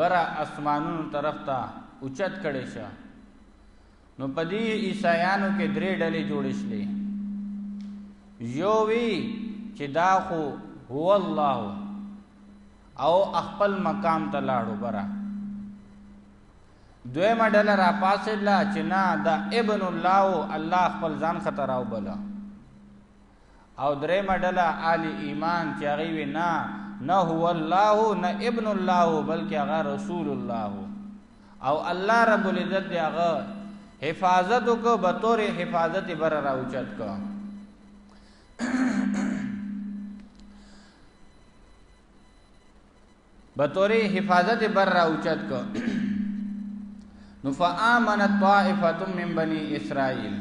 بره اسمانونو طرف ته اوچت کړي شه نو په دې عیسایانو کې درې ډلې جوړې شلې یو وی چې دا خو هو الله او خپل مقام ته لاړو برا دویمه ډله را پاسې لا چې نه دا ابن الله او الله خپل ځان خطر او بلا او درې مډله آل ایمان چې هغه وی نه نه هو الله نه ابن الله بلکې هغه رسول الله او الله رب العزت دی هغه حفاظت کو به تور حفاظت بر راوچت کو به تورې حفاظت بر را اوچت کو نو فآمنت طائفه من بني اسرائيل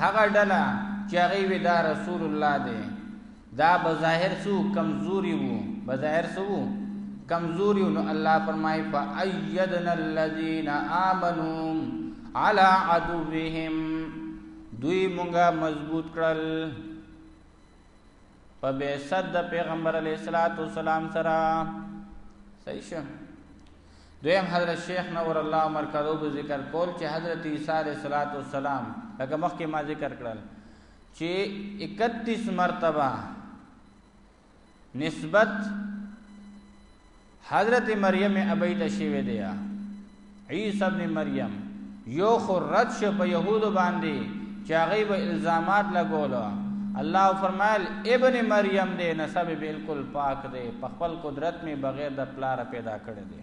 هغه ډله چې هغه وی دا رسول الله دی دا بظاهر سو کمزوري وو بظاهر سو کمزوري نو الله فرمای فأيدنا الذين آمنوا على عدوهم دوی مونږه مضبوط کړل په بعثت د پیغمبر علی صلوات و سلام سره صحیح شه دویم حضرت شیخ نور الله مرکزو به ذکر کول چې حضرت عیسی علی صلوات و سلام لکه مخکې ما ذکر کړل چې 31 مرتبه نسبت حضرت مریم ابی ته شوی دی عیسی ابن مریم یو خو رد شو په يهودو باندې چې هغه به الزامات لګولو الله فرمایل ابن مریم دې نسب بالکل پاک دی په خپل قدرت می بغیر د پلار پیدا کړی دی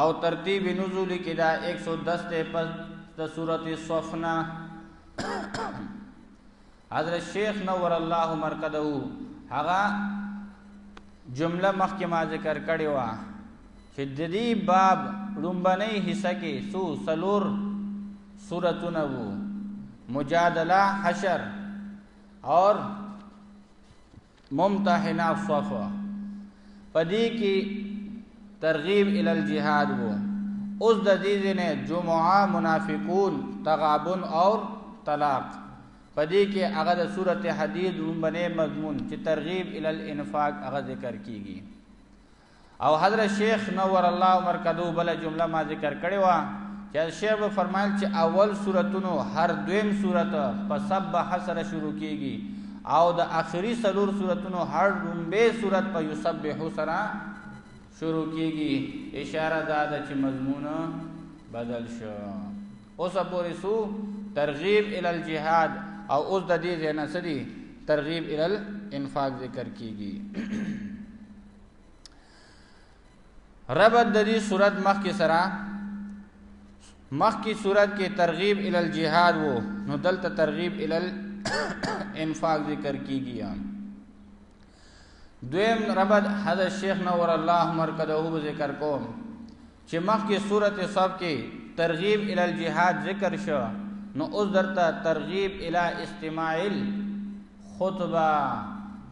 او ترتیب نزول کې دا 110 ته پس د سورته صفنا حضرت شیخ نور الله مرقده هغه جمله مخکې ما ذکر کړې و چې د دې باب لومبنۍ حصہ کې سو سلور سورتونه وو مجادله حشر اور ممتحنه صف په دې کې ترغیب ال الجهاد وو اوس د دې ځنه جمعه منافقون تغابن او طلاق په دې کې هغه د سورته حدید رومبنه مضمون چې ترغیب ال الانفاق هغه ذکر کیږي او حضرت شیخ نور الله مرکزو بل جمله ما ذکر کړې و چې شیخ به فرمایل چې اول سورتونو هر دویم سورت په سبح سره شروع کیږي او د اخري سلور سورتونو هر لومبه سورت په یسبح سره شروع کیږي اشاره دا ده چې مضمون بدل شو اوس پورې سو ترغیب ال الجهاد او اوس د دې ځای نه سدي ترغیب ال الانفاق ذکر کیږي ربط د دې صورت مخ کې سره مخ کې صورت کې ترغیب ال الجهاد وو نو دلته ترغیب ال انفاق ذکر کیږي دویم ربط حضرت شیخ نور الله مرکزه ذکر کوم چه مخکې سورت صف کې ترغیب الی الجهاد ذکر شو نو اوس درته ترغیب الی استماع خطبه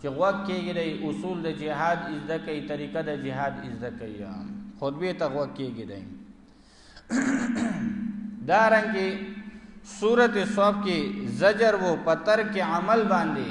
چې غوږ کېږي د اصول د جهاد ازده کوي طریقه د جهاد ازده کوي خطبه ته غوږ کېږي دی دا رنګي سورته صف کې زجر وو پتر کې عمل باندې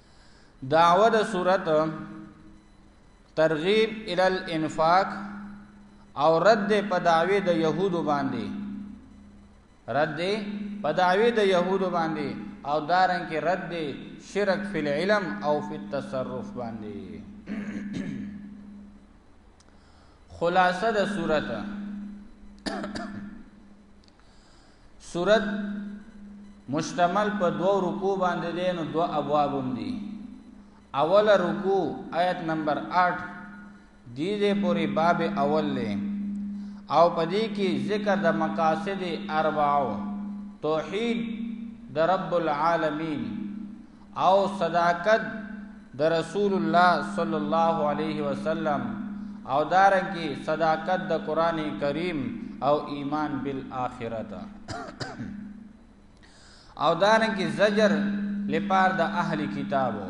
دعوه د صورت ترغیب ال الانفاق او رد په دعوی د يهودو باندې رد په دعوی د يهودو باندې او دارن کې رد شرک فی العلم او فی التصرف باندې خلاصه د صورت صورت مشتمل په دوه رکوع باندې دی نو دوه ابواب هم دي اوله رکوع آیت نمبر 8 دې دې پوری باب اول له او پدې کې ذکر د مقاصد اربعو توحید د رب العالمین او صداقت د رسول الله صلی الله علیه وسلم او دارنګي صداقت د قران کریم او ایمان بالآخرت او دارنګي زجر لپاره د اهل کتابو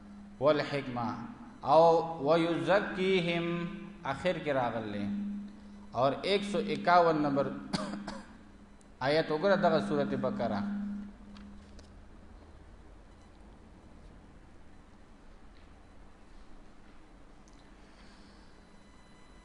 والحکمه او ويزکيهم اخر کې راغلي اور 151 نمبر آیت وګوره دغه سورته بقره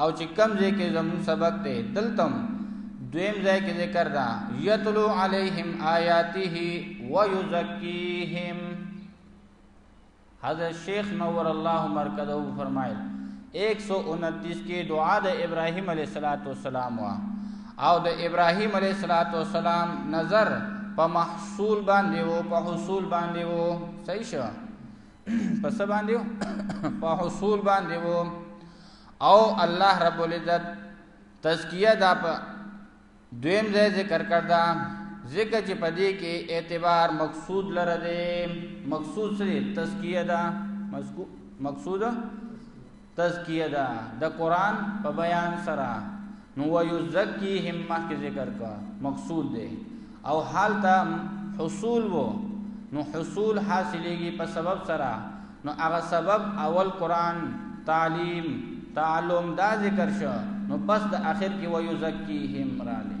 او چې کم ځای کې زموږ سبق دی دلتم دویم ځای کې ذکر دا یتلو علیہم آیاته و یزکیہم حضرت شیخ نور الله مرکزو فرمایل 129 کې دعا د ابراهیم علیه السلام وا او د ابراهیم علیه السلام نظر په محصول باندې وو په حصول باندې وو صحیح شو په څه باندې په حصول باندې وو او الله رب العزت تزکیه دا په دویم ځای ذکر کړدا ذکر چې پدې کې اعتبار مقصود لره دی مقصود سره تزکیه دا مقصود تزکیه ده د قران په بیان سره نو ويزکیهم مخکې ذکر کا مقصود ده او حال ته حصول وو نو حصول حاصلېږي په سبب سره نو هغه سبب اول قران تعلیم تعلم دا ذکر شو نو پس د اخر کې ويزکیهم رااله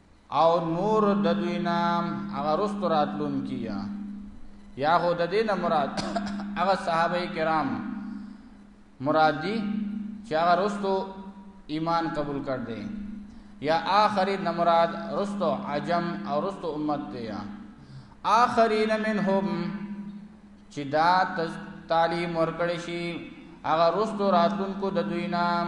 او نور د دوی نام هغه رست راتلون کیا یا هو د دین مراد هغه صحابه کرام مراد دي چې هغه رستو ایمان قبول کړ دي یا آخری نمراد رستو عجم او رستو امت دی یا آخرین منهم چې دا تعلیم ورکړی شي هغه رستو راتلونکو د دوی نام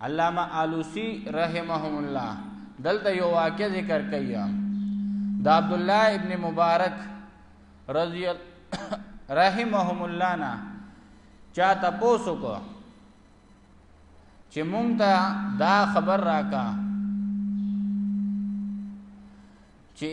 علامه آلوسی رحمهم الله دلته یو واقع ذکر کوي د عبد الله ابن مبارک رضی رحمهم الله نه چا تاسو کو چې مونږ ته دا خبر راکا چې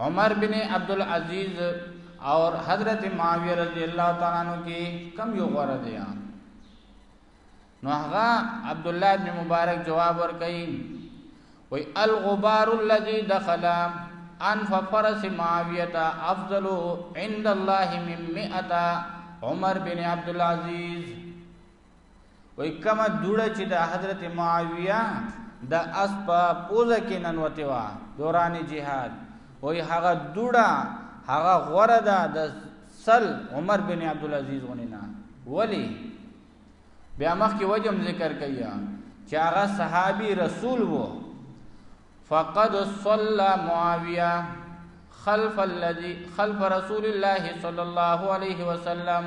عمر بن عبد العزيز اور حضرت معاویه رضی الله تعالی عنہ کې کم یو غوړه دی نو هغه عبد الله بن مبارک جواب ورکړي وای الغبار الذي دخل ان ففرس معاویه افضل عند الله من 100 عمر بن عبد العزيز وای کما دوړه چې د حضرت معاویه د اسبا پوزه کې ننوته وا دوران جهاد وای هغه دوړه هغه غره ده د سل عمر بن عبد العزيز غنینا ولی بیا مخ کې وجم ذکر کیا چې هغه صحابي رسول وو فقد صلى معاويه خلف الذي خلف رسول الله صلى الله عليه وسلم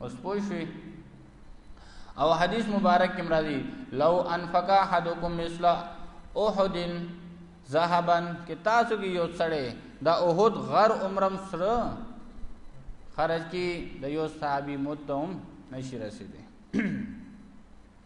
اوس پوه شئ او حدیث مبارک کې مرادي لو انفق احدکم مثل احد ذهبا کې تاسو کې یو څړې دا احد غر عمرم سره خرج کی د یو صحابي متهم نشي رسیدي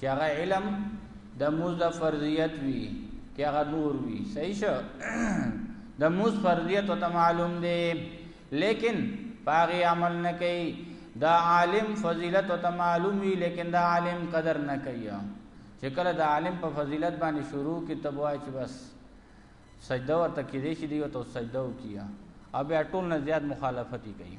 چې هغه علم د موز د فرضیت وی کې هغه نور وی صحیح شو د موز فرضیت ته معلوم دی لیکن پاغي عمل نه کوي دا عالم فضیلت ته معلوم وی لیکن دا عالم قدر نه کوي چې کله د عالم په فضیلت باندې شروع کی تبوای چې بس سجده ورته کې دې شي دی او سجده وکیا او بیا ټول نه زیات مخالفت کوي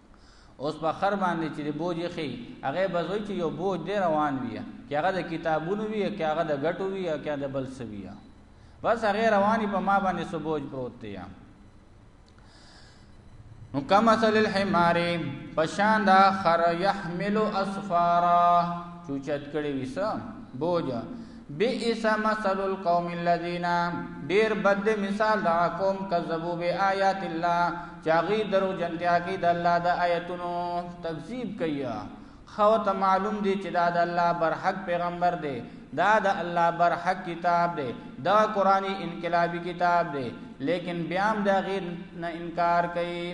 اوس په خر باندې چې بوج یې خي هغه بزوي چې یو بوج دی روان وي کې هغه د کتابونو وي کې هغه د غټو وي کې هغه د بل سوي بس هغه رواني په ما باندې سو بوج پروت دی نو کما سل الحمار پشان دا خر يحمل اسفارا چوچت کړي وسه بوج بئس مثل القوم الذين ډیر بد مثال دا قوم کذبوا بآیات الله چاغي درو جنتیا کی د الله د آیتونو تکذیب کیا خو ته معلوم دی چې دا د الله برحق پیغمبر دی دا د الله برحق کتاب دی دا قرآنی انقلابی کتاب دی لیکن بیام دا غیر نه انکار کوي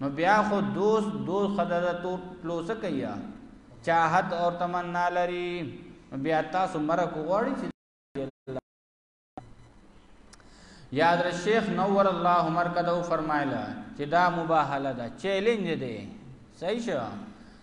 نو بیا خو دوست دوست خدای ته تلوسه کوي چاهت او تمنا لري بیا تاسو مرګ غواړي چې یاد ر شیخ نور الله مرکزو فرمایله چې دا مباهله ده چیلنج دی صحیح شو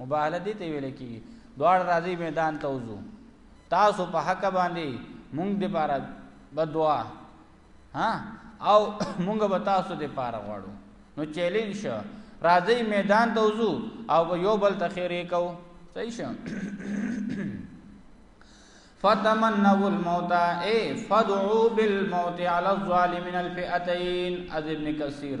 مباهله دي ته ویل کیږي دواړه راځي میدان ته وځو تاسو په حق باندې مونږ دې پاره بدوا ها او مونږ به تاسو دې پاره غواړو نو چیلنج شو راځي میدان ته وځو او یو بل ته خیرې کو صحیح شو فتمنوا الموت اي فدعوا بالموت على الظالمين الفئتين ابن كثير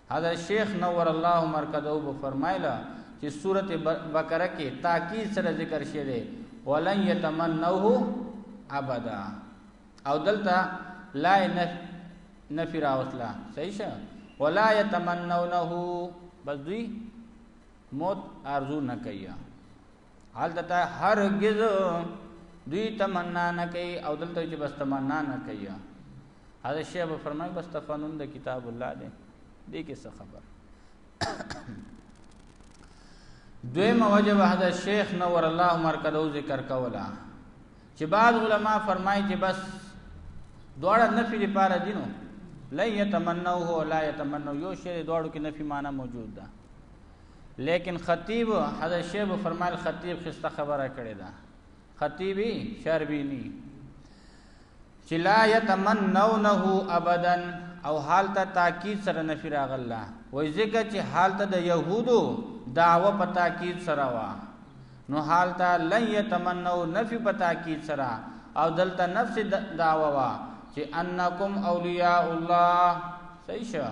حضرت شیخ نور الله مرکزه به فرمایله چې سوره بقره کې تاکید سره ذکر شوی دی ولن یتمنوه ابدا او دلته لا نفی راوتله صحیح شه ولا یتمنونه بس دوی موت ارزو نه کوي حالت ته هرگز دوی تمنا نه کوي او دلته چې بس تمنا نه کوي هغه شی به فرمای بس تفنن د کتاب الله دی دې کې څه خبر دویم وجب هدا شیخ نور الله مرکزو ذکر کولا چې بعض علما فرمایي چې بس دواړه نفي لپاره دینو لا يتمنوه ولا يتمنو یو شی دواړو کې نفي معنی موجود ده لیکن خطیب حضرت شیخ فرمایل خطیب خسته خبره کړې ده خطیبی شربینی چې لا یتمنونه ابدا او حال ته تاکید سره نفی راغله وای ځکه چې حال ته د يهودو دعوه په تاکید سره وا نو حال ته لن یتمنو نفی په تاکید سره او دلته نفس دعوه وا چې انکم اولیاء الله صحیح شه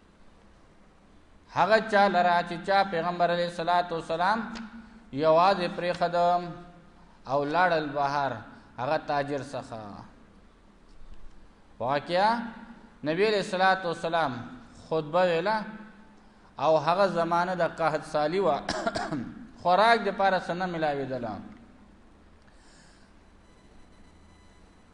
هغه چا لرا چې چا پیغمبر علی صلوات و سلام یواز پر خدم او لاړل بهر هغه تاجر څخه واقعیا نبی علیہ الصلوۃ والسلام خطبه ویلا او هغه زمانه د قحط سالی و خوراک د پاره سنه ملاوی دلم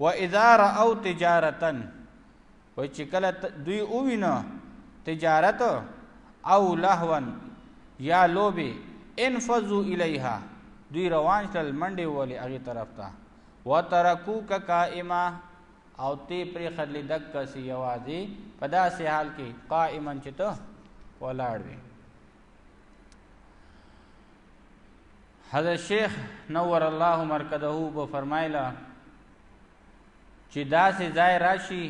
و اذا راو تجارتا و چې کله دوی اووینه تجارت او لهون یا لوبي انفذو الیها دوی روان شل منډه ولی هغه طرف ته وترکوک قائما او تی پر خدل دک کسی یوازی په داسې حال کې قائما چې ته ولاړ وي حضرت شیخ نور الله مرکده به فرمایله چې داسې ځای راشي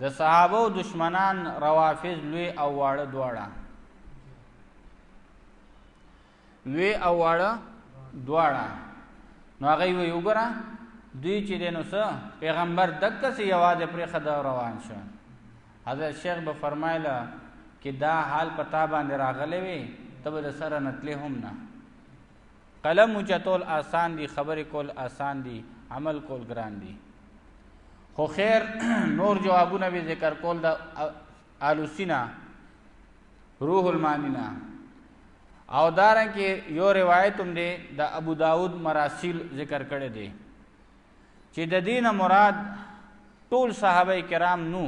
د صحابه او دشمنان روافض لوی او واړه دواړه لوی او واړه دواړه نو هغه وی وګره دوی چې دینو سره پیغمبر دک سي یوازې پر خدا روان شه حضرت شیخ به فرمایل که دا حال په تا باندې راغلی وي ته به د سره نه تلې هم نه قلم اوچتول آسان دي خبرې کول آسان دي عمل کول ګران دي خو خیر نور جوابونه به ذکر کول د آلوسینا روح المانینا او دارن کې یو روایت هم دی د ابو داود مراسیل ذکر کړی دی چې د دین مراد ټول صحابه کرام نو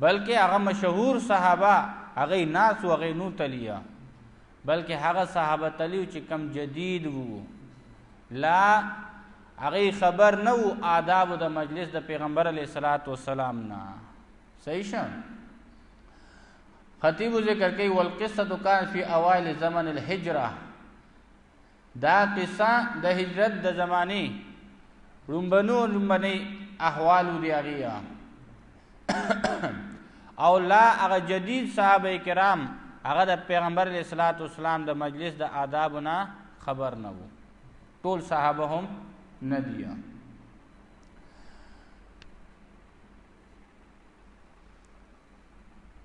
بلکې هغه مشهور صحابه هغه ناس و هغه نو تلیا بلکې هغه صحابه تلیو چې کم جدید وو لا هغه خبر نه وو آداب د مجلس د پیغمبر علی صلوات و سلام نه صحیح شه خطیب ذکر کوي والقصه کان فی اوائل زمن الهجره دا قصه د هجرت د زمانه رومبنو رومبني احوال دی هغه او لا هغه جدید صحابه کرام هغه د پیغمبر علیه الصلاۃ والسلام د مجلس د آدابونه خبر نه وو ټول صحابه هم نه دي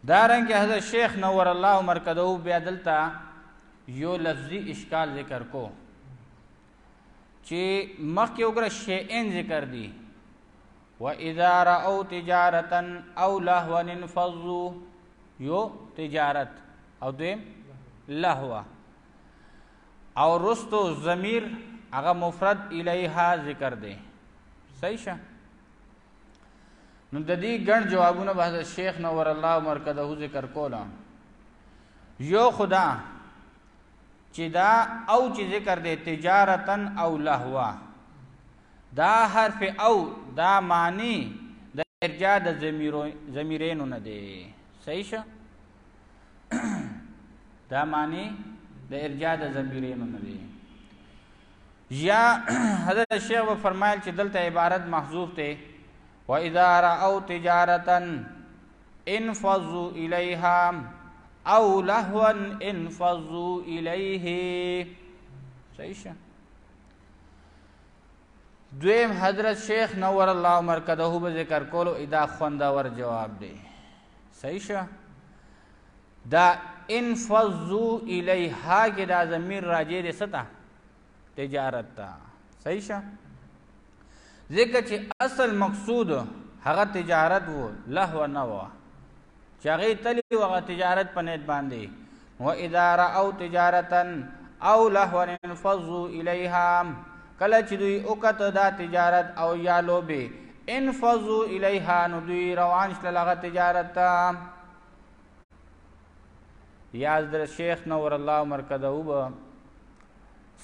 دارنګ حضرت شیخ نور الله مرکزو بیا دلته یو لفظي اشکال ذکر کو چې مخکې وګره شیئن ذکر دي واذا راوا تجارتا او لهوا انفضوا یو تجارت او دویم لهوا او رستو ضمیر هغه مفرد الیها ذکر دی صحیح شه نو د دې ګڼ جوابونه به د شیخ نور الله مرکزه ذکر کولا یو خدا چې دا او چې ذکر دی تجارتن او لهوا دا حرف او دا معنی د ارجاء د ضمیرو ضمیرینو نه دی صحیح شه دا معنی د ارجاء د ضمیرینو نه دی یا حضرت شیخ و فرمایل چې دلته عبارت محذوف ته و اذا راو تجارتا انفضوا الیها او لهوا انفضوا الیه صحیح شه دویم حضرت شیخ نور الله مرکزه به ذکر کولو ادا خوندور جواب دی صحیح شه دا انفضو الیها کې دا ضمیر راجع دی ستا تجارت ته صحیح شه ځکه چې اصل مقصود هغه تجارت وو لهو نه وو چې هغه تلی وغه تجارت په نیت باندې و اذا راو تجارتا او لهو انفضو الیها کله چې دوی وکړه دا تجارت او یا لوبه انفضو الیها نو دوی روان شل هغه تجارت ته یاز در شیخ نور الله مرکزه وب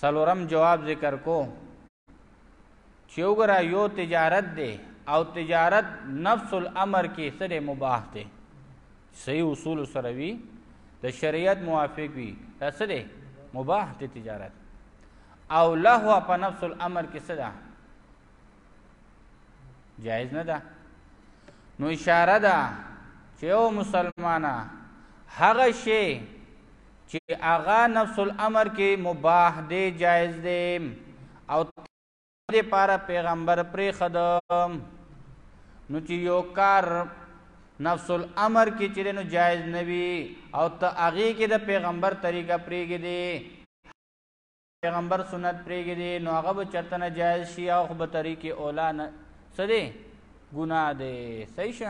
سلورم جواب ذکر کو چې وګرا یو تجارت دی او تجارت نفس الامر کې سره مباح دی صحیح اصول سره وی د شریعت موافق وي دا څه دی مباح دی تجارت او لهو په نفس الامر کې څه ده جایز نه ده نو اشاره ده چې او مسلمانه هغه شی چې هغه نفس الامر کې مباح دی جایز دی او دې پاره پیغمبر پرې خدم نو چې یو کار نفس الامر کې چې نو جایز نوي او ته هغه کې د پیغمبر طریقه پرېږي دی پیغمبر سنت پریګی دی نو هغه به چرته نه جایز شي او خو به طریق اولا نه سدي ګناه دی صحیح شه